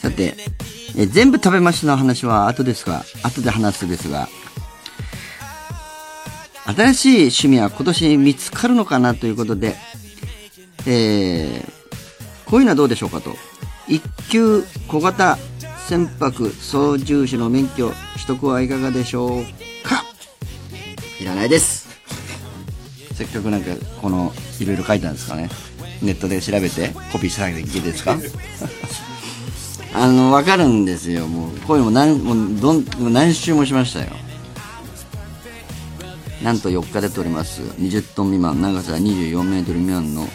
さて、え全部食べましたの話は後ですが、後で話すですが、新しい趣味は今年見つかるのかなということで、えー、こういうのはどうでしょうかと。一級小型船舶操縦士の免許取得はいかがでしょうかいらないです。せっかくなんかこのいろいろ書いたんですかねネットで調べてコピーしなきゃいけですか？あの分かるんですよ。もうこういうのも何もうどんもう何周もしましたよ。なんと4日で取れます。20トン未満。長さ24メートル未満の、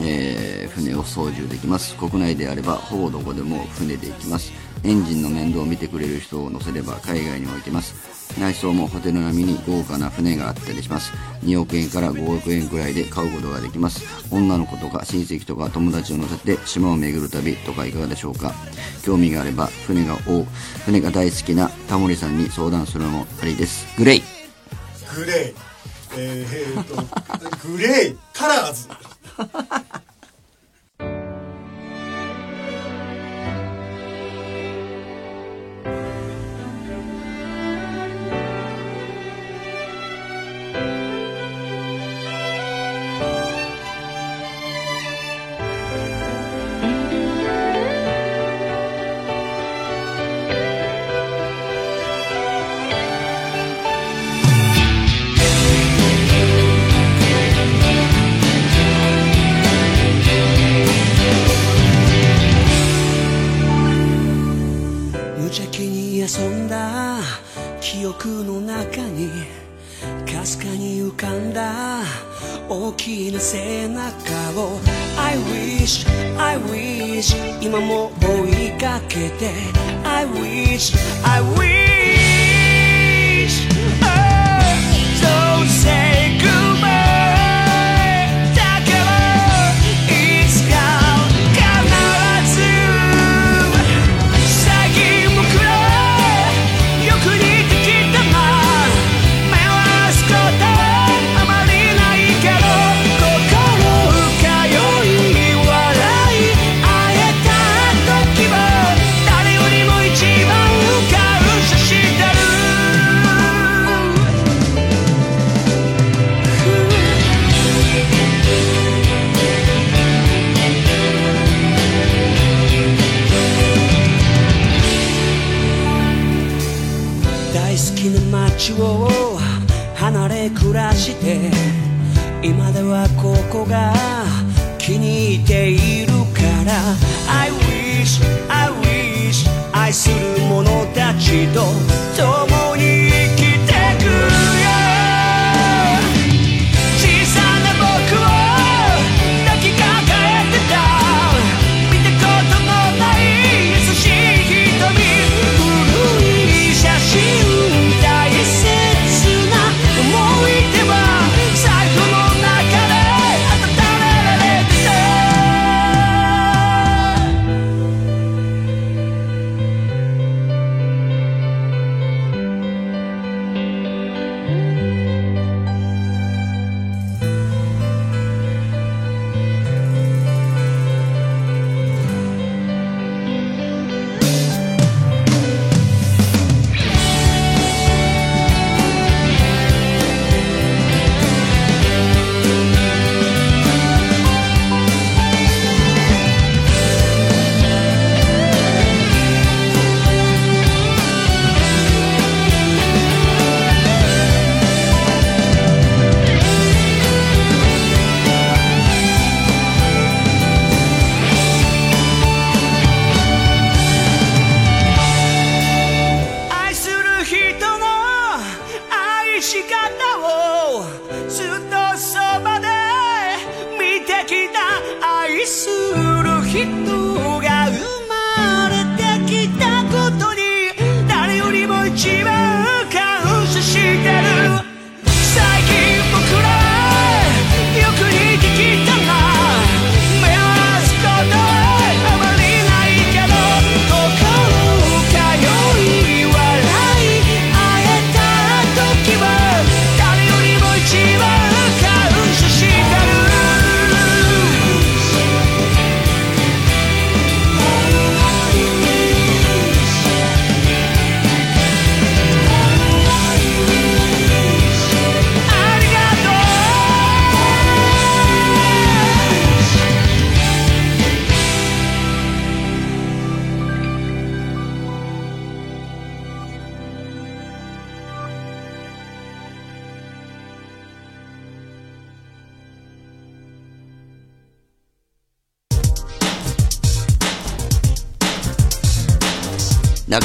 えー船を操縦できます。国内であればほぼどこでも船で行きます。エンジンの面倒を見てくれる人を乗せれば海外にも行けます。内装もホテル並みに豪華な船があったりします。2億円から5億円くらいで買うことができます。女の子とか親戚とか友達を乗せて島を巡る旅とかいかがでしょうか。興味があれば船が大船が大好きなタモリさんに相談するのもありです。グレイ。グレイ。えー、えーとグレイ。カラーズ。たち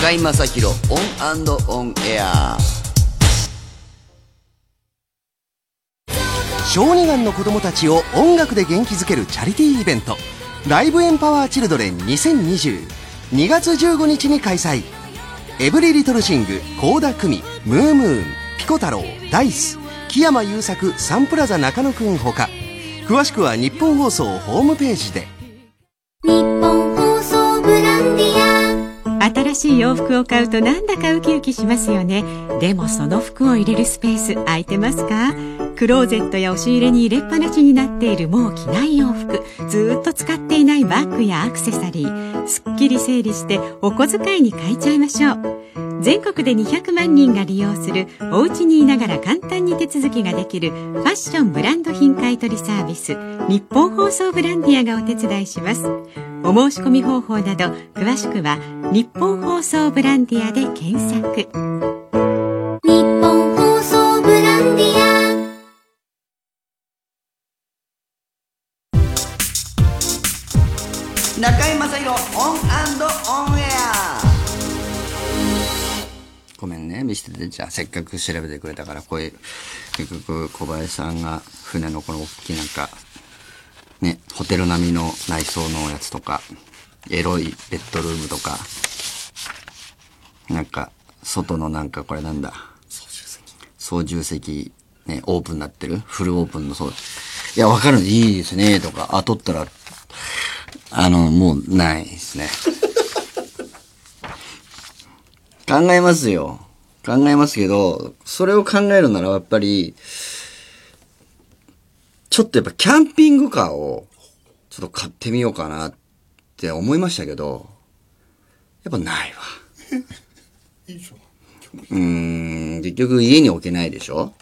中居正広 ON & ON AIR。小児がんの子供たちを音楽で元気づけるチャリティーイベント LIVE EMPOWER CHILDREN 2020 2月15日に開催。 Every Little Thing 倖田來未 moumoon ピコ太郎 Da-iCE 木山裕策サンプラザ中野くんほか。詳しくはニッポン放送ホームページで。しい洋服を買うとなんだかウキウキしますよね。でもその服を入れるスペース空いてますか？クローゼットや押し入れに入れっぱなしになっているもう着ない洋服ずっと使っていないバッグやアクセサリーすっきり整理してお小遣いに変えちゃいましょう。全国で200万人が利用するお家にいながら簡単に手続きができるファッションブランド品買取サービス日本放送ブランディアがお手伝いします。お申し込み方法など詳しくは日本放送ブランディアで検索。日本放送ブランディア。中居正広オンオンエア。ごめんね見せててじゃあせっかく調べてくれたからこういう結局小林さんが船のこの大きいなんかねホテル並みの内装のやつとかエロいベッドルームとかなんか外のなんかこれなんだ？操縦席。操縦席ねオープンになってる？フルオープンのそう。いやわかる。いいですね。とかあ撮ったらあの、もう、ないですね。考えますよ。考えますけど、それを考えるならやっぱり、ちょっとやっぱキャンピングカーを、ちょっと買ってみようかなって思いましたけど、やっぱないわ。いいでしょうーん、結局家に置けないでしょ？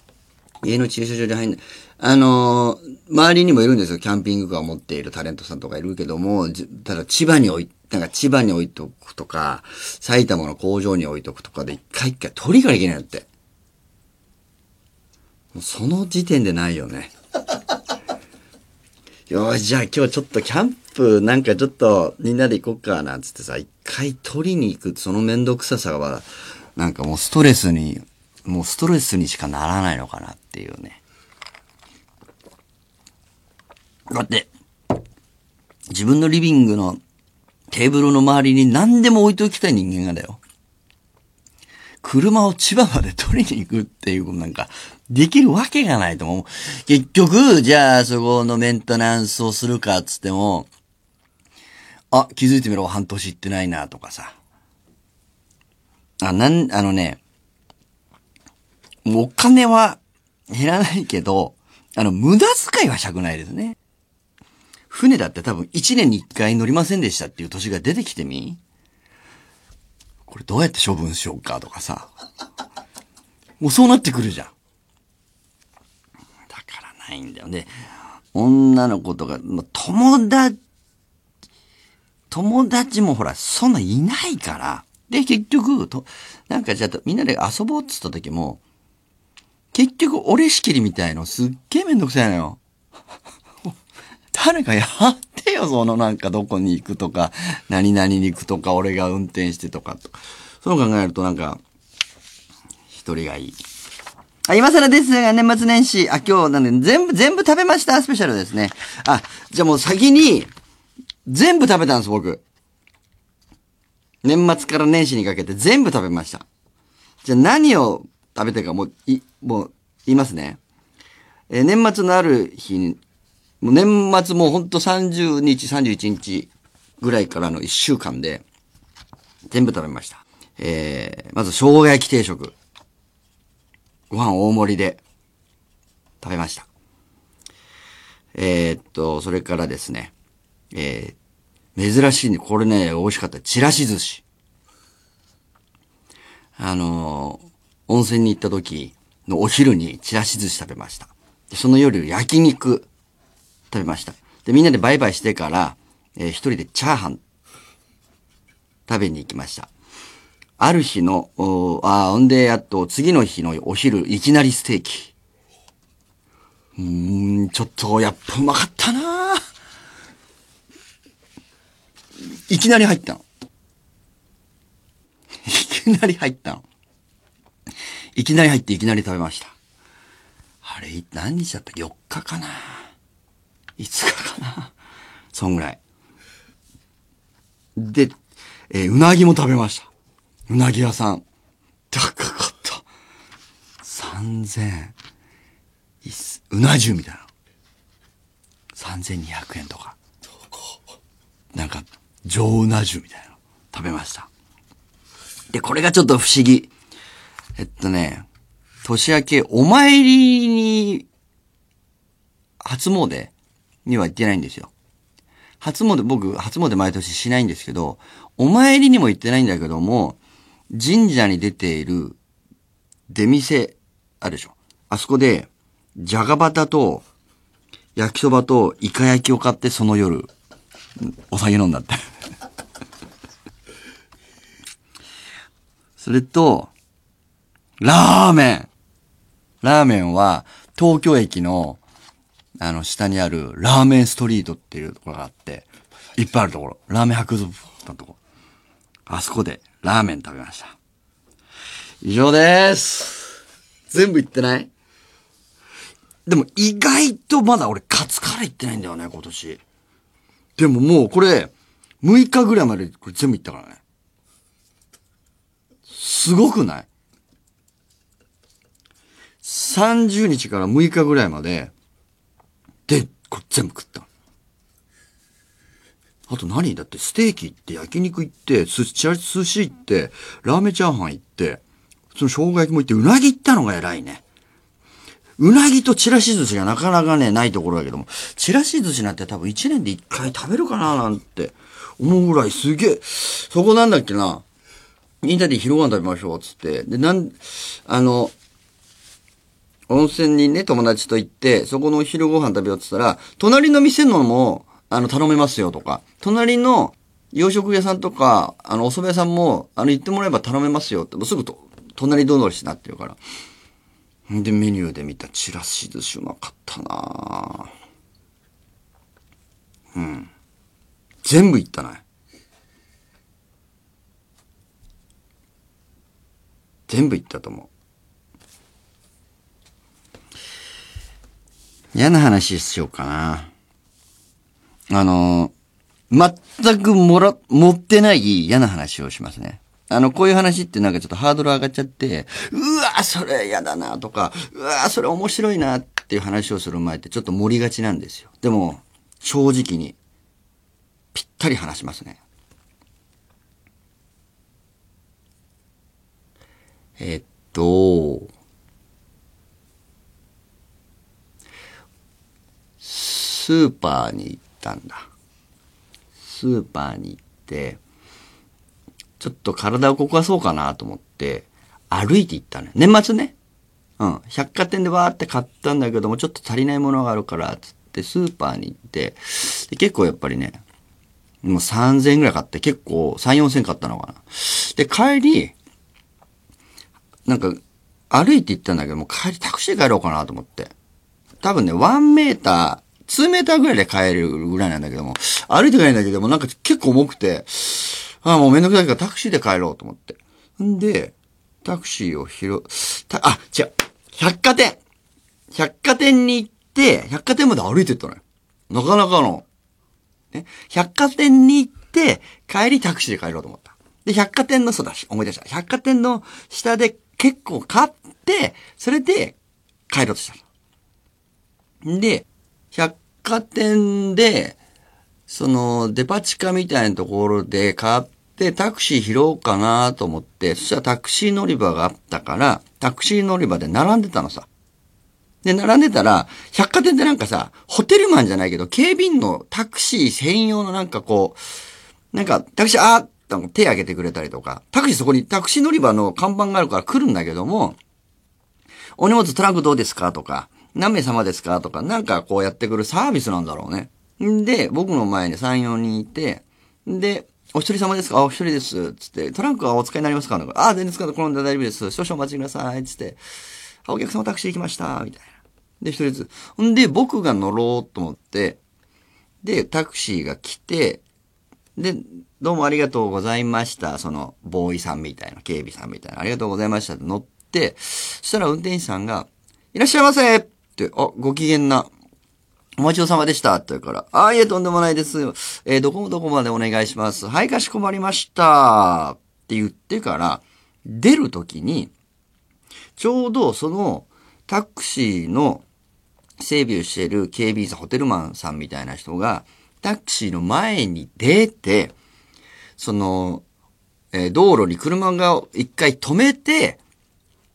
家の駐車場に入んない。あのー周りにもいるんですよ。キャンピングカーを持っているタレントさんとかいるけども、じただ千葉に置い、なんか千葉に置いとくとか、埼玉の工場に置いとくとかで一回一回取りからいけないって。もうその時点でないよね。よし、じゃあ今日ちょっとキャンプなんかちょっとみんなで行こっかなんつってさ、一回取りに行くその面倒くささは、なんかもうストレスに、もうストレスにしかならないのかなっていうね。だって、自分のリビングのテーブルの周りに何でも置いておきたい人間がだよ。車を千葉まで取りに行くっていうなんか、できるわけがないと思う。結局、じゃあそこのメンテナンスをするかつっても、あ、気づいてみろ、半年行ってないな、とかさ。あ、なん、あのね、もうお金は減らないけど、あの、無駄遣いはしたくないですね。船だって多分1年に1回乗りませんでしたっていう年が出てきてみこれどうやって処分しようかとかさ。もうそうなってくるじゃん。ないんだよね。女の子とか、友達、友達もほら、そんないないから。で、結局、と、なんかじゃあ、みんなで遊ぼうっつった時も、結局、俺仕切りみたいのすっげえめんどくさいのよ。誰かやってよ、そのなんかどこに行くとか、何々に行くとか、俺が運転してとかとか。そう考えるとなんか、一人がいい。あ、今更ですが、年末年始、あ、今日なんで、全部、全部食べました？スペシャルですね。あ、じゃあもう先に、全部食べたんです、僕。年末から年始にかけて全部食べました。じゃあ何を食べたかもう、い、もう、言いますね。えー年末のある日に、もう年末もうほんと30日、31日ぐらいからの1週間で、全部食べました。えー、まず生姜焼き定食。ご飯大盛りで食べました。えーっと、それからですね、えー、珍しいね、これね、美味しかった。ちらし寿司。あのー温泉に行った時のお昼にちらし寿司食べました。でその夜焼肉食べました。で、みんなでバイバイしてから、えー一人でチャーハン食べに行きました。ある日の、おーあー、ほんで、あと、次の日のお昼、いきなりステーキ。うん、ちょっと、やっぱうまかったないきなり入ったの。いきなり入ったの。いきなり入っていきなり食べました。あれ、何日だった ?4 日かな ?5 日かなそんぐらい。で、えーうなぎも食べました。うなぎ屋さん。高かった。3000、うな重みたいな。3200円とか。なんか、上うな重みたいな食べました。で、これがちょっと不思議。えっとね、年明け、お参りに、初詣には行ってないんですよ。初詣、僕、初詣毎年しないんですけど、お参りにも行ってないんだけども、神社に出ている出店、あるでしょ。あそこで、じゃがバタと、焼きそばとイカ焼きを買ってその夜、お酒飲んだって。それと、ラーメンラーメンは、東京駅の、あの、下にある、ラーメンストリートっていうところがあって、いっぱいあるところ。ラーメン博物館のとこ。あそこで、ラーメン食べました。以上です。全部言ってない？でも、意外とまだ俺、カツカレー行ってないんだよね、今年。でももう、これ、6日ぐらいまで、これ全部行ったからね。すごくない ?30 日から6日ぐらいまで、で、これ全部食った。あと何？だってステーキ行って、焼肉行って、寿司、寿司行って、ラーメンチャーハン行って、その生姜焼きも行って、うなぎ行ったのが偉いね。うなぎとちらし寿司がなかなかね、ないところだけども、ちらし寿司なんて多分1年で1回食べるかななんて思うぐらいすげえ、そこなんだっけな、みんなで昼ご飯食べましょう、つって。で、なん、あの、温泉にね、友達と行って、そこのお昼ご飯食べようって言ったら、隣の店のも、あの、頼めますよとか、隣の洋食屋さんとか、あの、お蕎麦屋さんも、あの、言ってもらえば頼めますよって、もうすぐと、隣どのりしなってるから。で、メニューで見たちらし寿司うまかったなうん。全部いったな。全部いったと思う。嫌な話しようかな。あの、全くもら、持ってない嫌な話をしますね。あの、こういう話ってなんかちょっとハードル上がっちゃって、うわそれ嫌だなとか、うわそれ面白いなっていう話をする前ってちょっと盛りがちなんですよ。でも、正直に、ぴったり話しますね。えっと、スーパーに行ったんだ。スーパーに行って、ちょっと体を動かそうかなと思って、歩いて行ったね。年末ね。うん。百貨店でわーって買ったんだけども、ちょっと足りないものがあるから、つってスーパーに行って、結構やっぱりね、もう3000円ぐらい買って、結構3、4000円買ったのかな。で、帰り、なんか、歩いて行ったんだけども、帰りタクシーで帰ろうかなと思って。多分ね、1メーター、2メーターぐらいで帰れるぐらいなんだけども、歩いて帰るんだけども、なんか結構重くて、ああ、もうめんどくさいからタクシーで帰ろうと思って。んで、タクシーを拾、あ、違う、百貨店百貨店に行って、百貨店まで歩いてったのよ。なかなかの、ね、百貨店に行って、帰りタクシーで帰ろうと思った。で、百貨店の、そうだし、思い出した。百貨店の下で結構買って、それで帰ろうとしたの。で、百貨店で、その、デパ地下みたいなところで買ってタクシー拾おうかなと思って、そしたらタクシー乗り場があったから、タクシー乗り場で並んでたのさ。で、並んでたら、百貨店ってなんかさ、ホテルマンじゃないけど、警備員のタクシー専用のなんかこう、なんか、タクシー、あーって手挙げてくれたりとか、タクシーそこにタクシー乗り場の看板があるから来るんだけども、お荷物トランクどうですかとか、何名様ですか？とか、なんかこうやってくるサービスなんだろうね。んで、僕の前に3、4人いて、で、お一人様ですか、お一人です。つって、トランクはお使いになりますか？あ、全然使うこの大丈夫です。少々お待ちください。つって、あ、お客様タクシー行きました。みたいな。で、一人ずつ。んで、僕が乗ろうと思って、で、タクシーが来て、で、どうもありがとうございました。その、ボーイさんみたいな、警備さんみたいな、ありがとうございましたって乗って、そしたら運転手さんが、いらっしゃいませ、ってあ、ご機嫌な、お待ちどおさまでしたって言うから、あ、いえ、とんでもないです。えーどこもどこまでお願いします。はい、かしこまりました。って言ってから、出るときに、ちょうどそのタクシーの整備をしている警備員さん、ホテルマンさんみたいな人が、タクシーの前に出て、その、えー道路に車が一回止めて、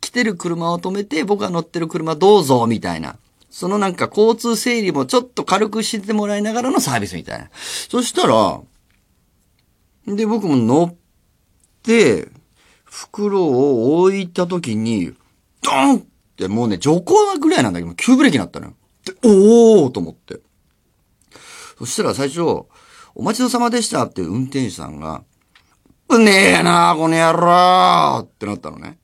来てる車を止めて、僕が乗ってる車どうぞ、みたいな。そのなんか交通整理もちょっと軽くしてもらいながらのサービスみたいな。そしたら、で、僕も乗って、袋を置いた時に、ドーンってもうね、徐行ぐらいなんだけど、急ブレーキになったのよ。で、おーと思って。そしたら最初、お待ちどさまでしたって運転手さんが、うねえなこの野郎ってなったのね。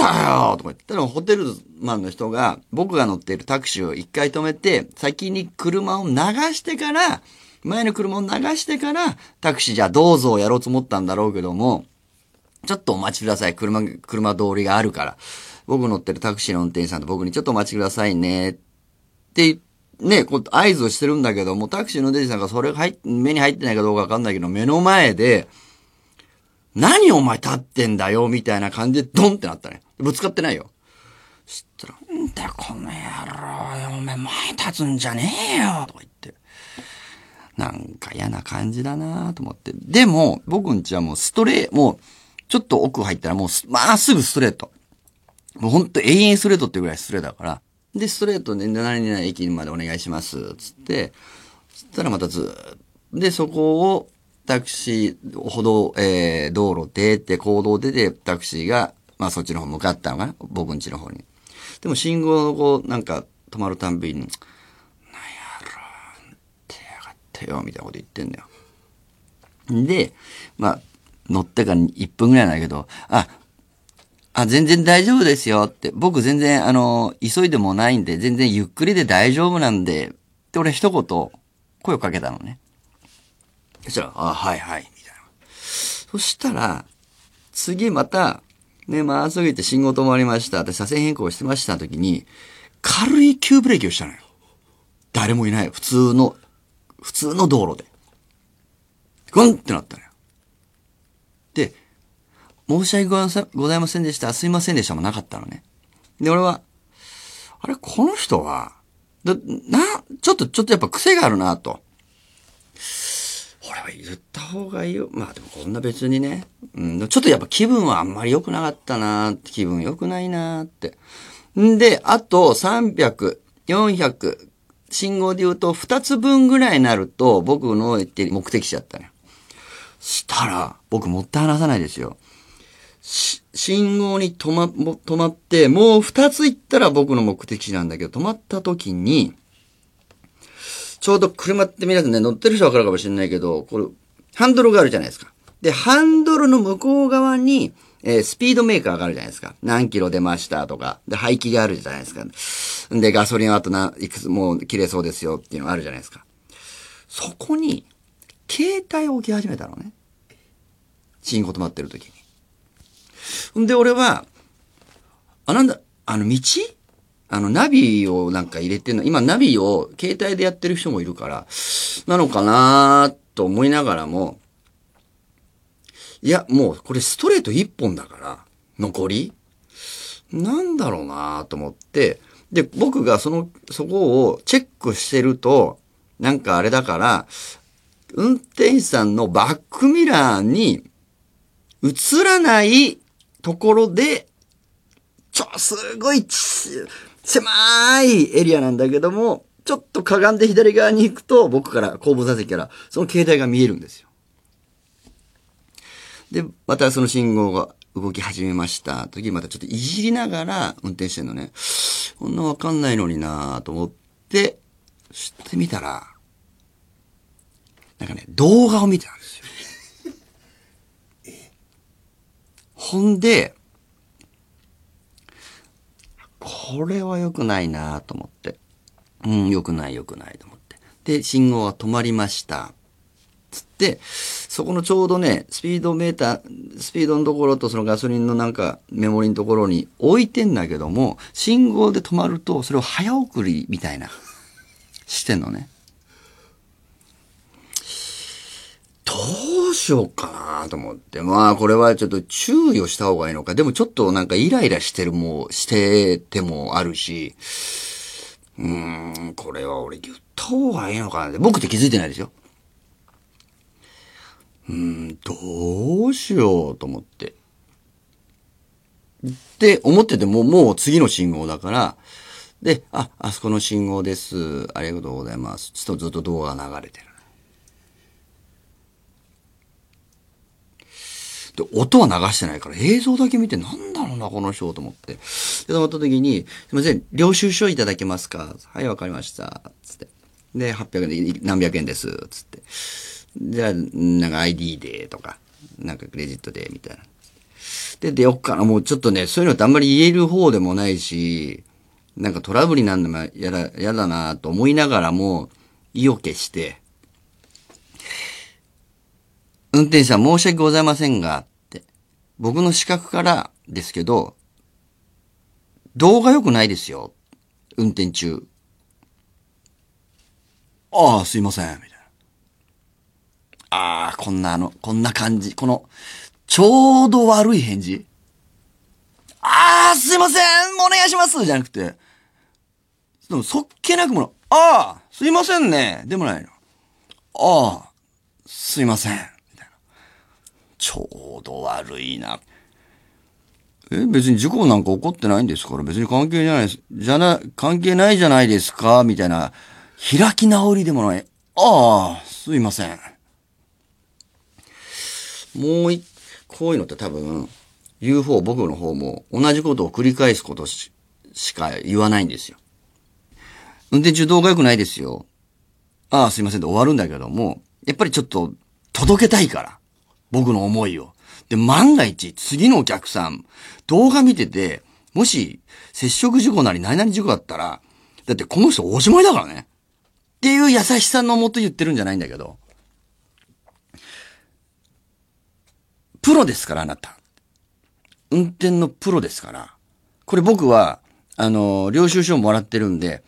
だよとか言って。らホテルマンの人が、僕が乗っているタクシーを一回止めて、先に車を流してから、前の車を流してから、タクシーじゃあどうぞやろうと思ったんだろうけども、ちょっとお待ちください。車、車通りがあるから。僕乗ってるタクシーの運転手さんと僕にちょっとお待ちくださいね。って、ね、こう合図をしてるんだけども、タクシーの運転手さんがそれが入っ目に入ってないかどうかわかんないけど、目の前で、何お前立ってんだよ、みたいな感じでドンってなったね。ぶつかってないよ。そしたら、んだ、この野郎、お前前立つんじゃねえよ、とか言って。なんか嫌な感じだなと思って。でも、僕んちはもうストレー、もう、ちょっと奥入ったらもう、まっすぐストレート。もうほんと永遠ストレートってぐらいストレートだから。で、ストレートで何々駅までお願いします。つって、そしたらまたずーっとで、そこをタクシー、歩道、えー、道路出て、行動出て、タクシーが、まあそっちの方向かったのかな？僕ん家の方に。でも信号のこう、なんか止まるたんびに、なんやろ、手やがってよ、みたいなこと言ってんだよ。で、まあ、乗ってから1分ぐらいなんだけど、あ、あ、全然大丈夫ですよって。僕全然、あの、急いでもないんで、全然ゆっくりで大丈夫なんで、って俺一言、声をかけたのね。そしたら、あ、はいはい、みたいな。そしたら、次また、ね、まっすぐ行って信号止まりました。で、車線変更してました時に、軽い急ブレーキをしたのよ。誰もいない。普通の、普通の道路で。グンってなったのよ。で、申し訳ございませんございませんでした。すいませんでしたもなかったのね。で、俺は、あれ、この人は、だな、ちょっと、ちょっとやっぱ癖があるなと。俺は言った方がいいよ。まあでもこんな別にね。うん、ちょっとやっぱ気分はあんまり良くなかったなって、気分良くないなって。んで、あと300、400、信号で言うと2つ分ぐらいになると僕の言って目的地だったね。したら、僕もったい離さないですよ。信号に止ま、止まって、もう二つ行ったら僕の目的地なんだけど、止まった時に、ちょうど車って皆さんね、乗ってる人わかるかもしれないけど、これ、ハンドルがあるじゃないですか。で、ハンドルの向こう側に、えースピードメーカーがあるじゃないですか。何キロ出ましたとか。で、排気があるじゃないですか。で、ガソリンはあとな、いくつもう切れそうですよっていうのがあるじゃないですか。そこに、携帯を置き始めたのね。信号止まってる時に。んで、俺は、あ、なんだ、あの、道？あの、ナビをなんか入れてんの、今ナビを携帯でやってる人もいるから、なのかなと思いながらも、いや、もうこれストレート一本だから、残りなんだろうなと思って、で、僕がその、そこをチェックしてると、なんかあれだから、運転手さんのバックミラーに映らないところで、ちょ、すごいち、狭いエリアなんだけども、ちょっとかがんで左側に行くと、僕から、後部座席から、その携帯が見えるんですよ。で、またその信号が動き始めました。時またちょっといじりながら運転してんのね。こんなわかんないのになと思って、知ってみたら、なんかね、動画を見てたんですよ。ほんで、これは良くないなと思って。うん、良くない良くないと思って。で、信号が止まりました。つって、そこのちょうどね、スピードメーター、スピードのところとそのガソリンのなんかメモリのところに置いてんだけども、信号で止まると、それを早送りみたいな、してんのね。どうしようかなと思って。まあ、これはちょっと注意をした方がいいのか。でもちょっとなんかイライラしてるも、しててもあるし、うーん、これは俺言った方がいいのかな。僕って気づいてないですよ。うーん、どうしようと思って。って思ってても、もう次の信号だから、で、あ、あそこの信号です。ありがとうございます。ちょっとずっと動画が流れてる。で、音は流してないから映像だけ見てなんだろうな、この人と思って。で、止まった時に、すいません、領収書いただけますか？はい、わかりました。つって。で、800円で何百円です？つって。じゃあ、なんか ID でとか、なんかクレジットで、みたいな。で、出よっかな。もうちょっとね、そういうのってあんまり言える方でもないし、なんかトラブルになるのもやだ、やだなと思いながらも、意を決して、運転手さん申し訳ございませんが、僕の視覚からですけど、動画良くないですよ。運転中。ああ、すいません。みたいな。ああ、こんなあの、こんな感じ。この、ちょうど悪い返事。ああ、すいませんお願いしますじゃなくて、でもそっけなくもの、ああ、すいませんねでもないの。ああ、すいません。ちょうど悪いな。え、別に事故なんか起こってないんですから、別に関係じゃないです。じゃな、関係ないじゃないですかみたいな。開き直りでもない。ああ、すいません。もうい、こういうのって多分、言う方、僕の方も同じことを繰り返すことししか言わないんですよ。運転中動画良くないですよ。ああ、すいませんで終わるんだけども、やっぱりちょっと届けたいから。僕の思いを。で、万が一、次のお客さん、動画見てて、もし、接触事故なり何々事故だったら、だってこの人おしまいだからね。っていう優しさのもと言ってるんじゃないんだけど。プロですから、あなた。運転のプロですから。これ僕は、あの、領収書もらってるんで、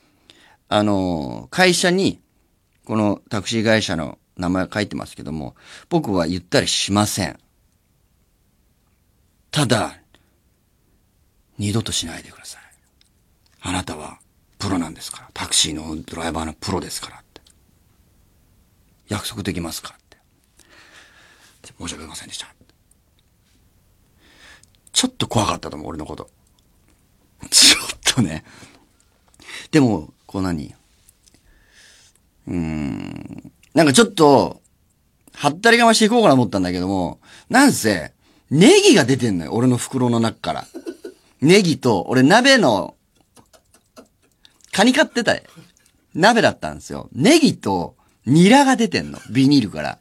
あの、会社に、このタクシー会社の名前書いてますけども、僕は言ったりしません。ただ、二度としないでください。あなたはプロなんですから。タクシーのドライバーのプロですからって。約束できますかって。申し訳ありませんでした。ちょっと怖かったと思う、俺のこと。ちょっとね。でも、こう何？うーん。なんかちょっと、はったりがましていこうかなと思ったんだけども、なんせ、ネギが出てんのよ、俺の袋の中から。ネギと、俺鍋の、カニ買ってた鍋だったんですよ。ネギと、ニラが出てんの、ビニールから。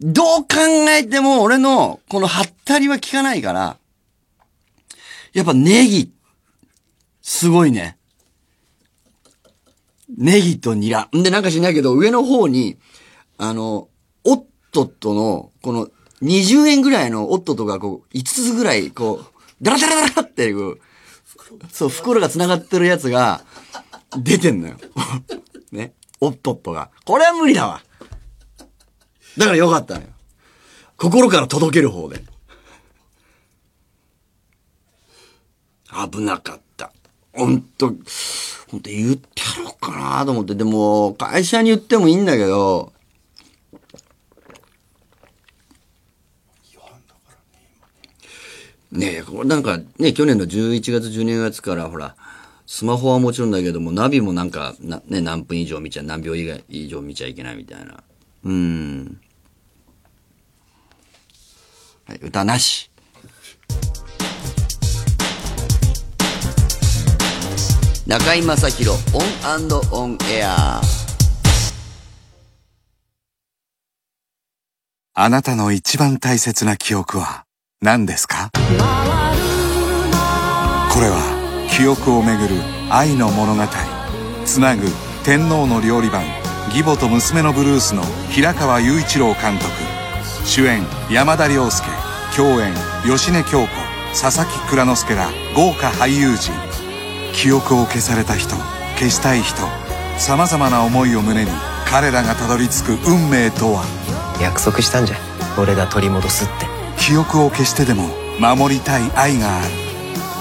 どう考えても俺の、このはったりは効かないから、やっぱネギ、すごいね。ネギとニラ。んで、なんかしないけど、上の方に、あの、オットットの、この、20円ぐらいのオットットがこう、5つぐらい、こう、ダラダラダラっていう、そう、袋が繋がってるやつが、出てんのよ。ね。オットットが。これは無理だわ。だからよかったのよ。心から届ける方で。危なかった。ほんと、ほんと言ってやろうかなと思って。でも、会社に言ってもいいんだけど、ねえ、これなんかね、去年の11月、12月からほら、スマホはもちろんだけども、ナビもなんか、ね、何分以上見ちゃ、何秒以外以上見ちゃいけないみたいな。うん。はい、歌なし。中居正広オンオンエア。あなたの一番大切な記憶は何ですか？これは記憶をめぐる愛の物語。つなぐ天皇の料理番義母と娘のブルースの平川雄一郎監督。主演山田涼介共演芳根京子佐々木蔵之介ら豪華俳優陣。記憶を消された人消したい人さまざまな思いを胸に彼らがたどり着く運命とは？約束したんじゃ俺が取り戻すって。記憶を消してでも守りたい愛がある。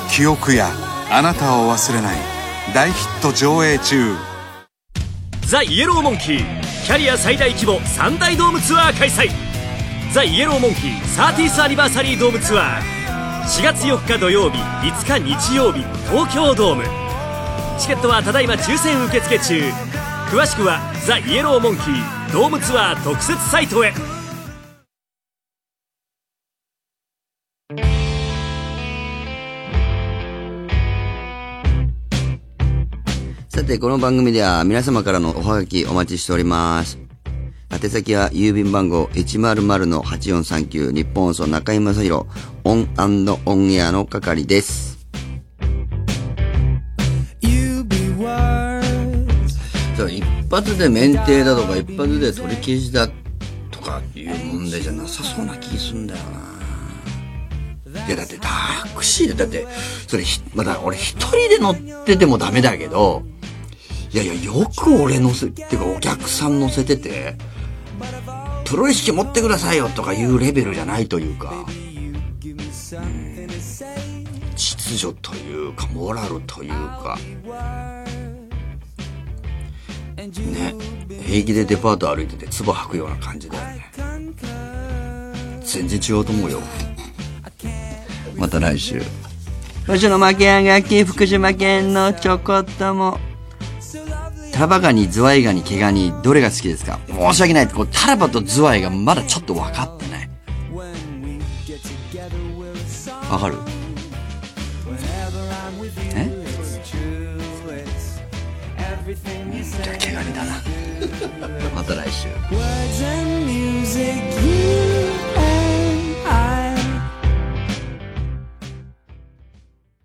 記憶やあなたを忘れない。大ヒット上映中。ザ・イエローモンキー。キャリア最大規模3大ドームツアー開催。ザ・イエローモンキー 30th アニバーサリードームツアー4月4日土曜日5日日曜日東京ドーム。チケットはただいま抽選受付中。詳しくはザ・イエローモンキードームツアー特設サイトへ。さて、この番組では皆様からのおはがきお待ちしております。宛先は郵便番号100-8439日本放送中居正広オンオンエアの係です。そう一発で免停だとか一発で取り消しだとかいう問題じゃなさそうな気すんだよな。いやだってタクシーで、だって、それひ、まだ俺一人で乗っててもダメだけど、いやいや、よく俺乗せ、っていうかお客さん乗せてて、プロ意識持ってくださいよとかいうレベルじゃないというか、うん秩序というか、モラルというか、ね、平気でデパート歩いてて唾吐くような感じだよね。全然違うと思うよ。また来週。星野負けあがき、福島県のちょこっとも。タラバガニ、ズワイガニ、毛ガニ、どれが好きですか？申し訳ない。こうタラバとズワイがまだちょっと分かってない。わかる？え？じゃあ毛ガニだな。また来週。